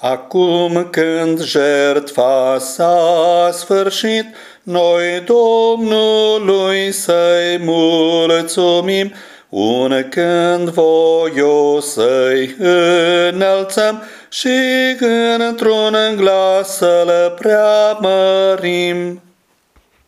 Acum când jertfa s-a sfârșit, noi Domnului să-i mulțumim, un când voios să-i înălțăm și într-un glas să-l preamărim.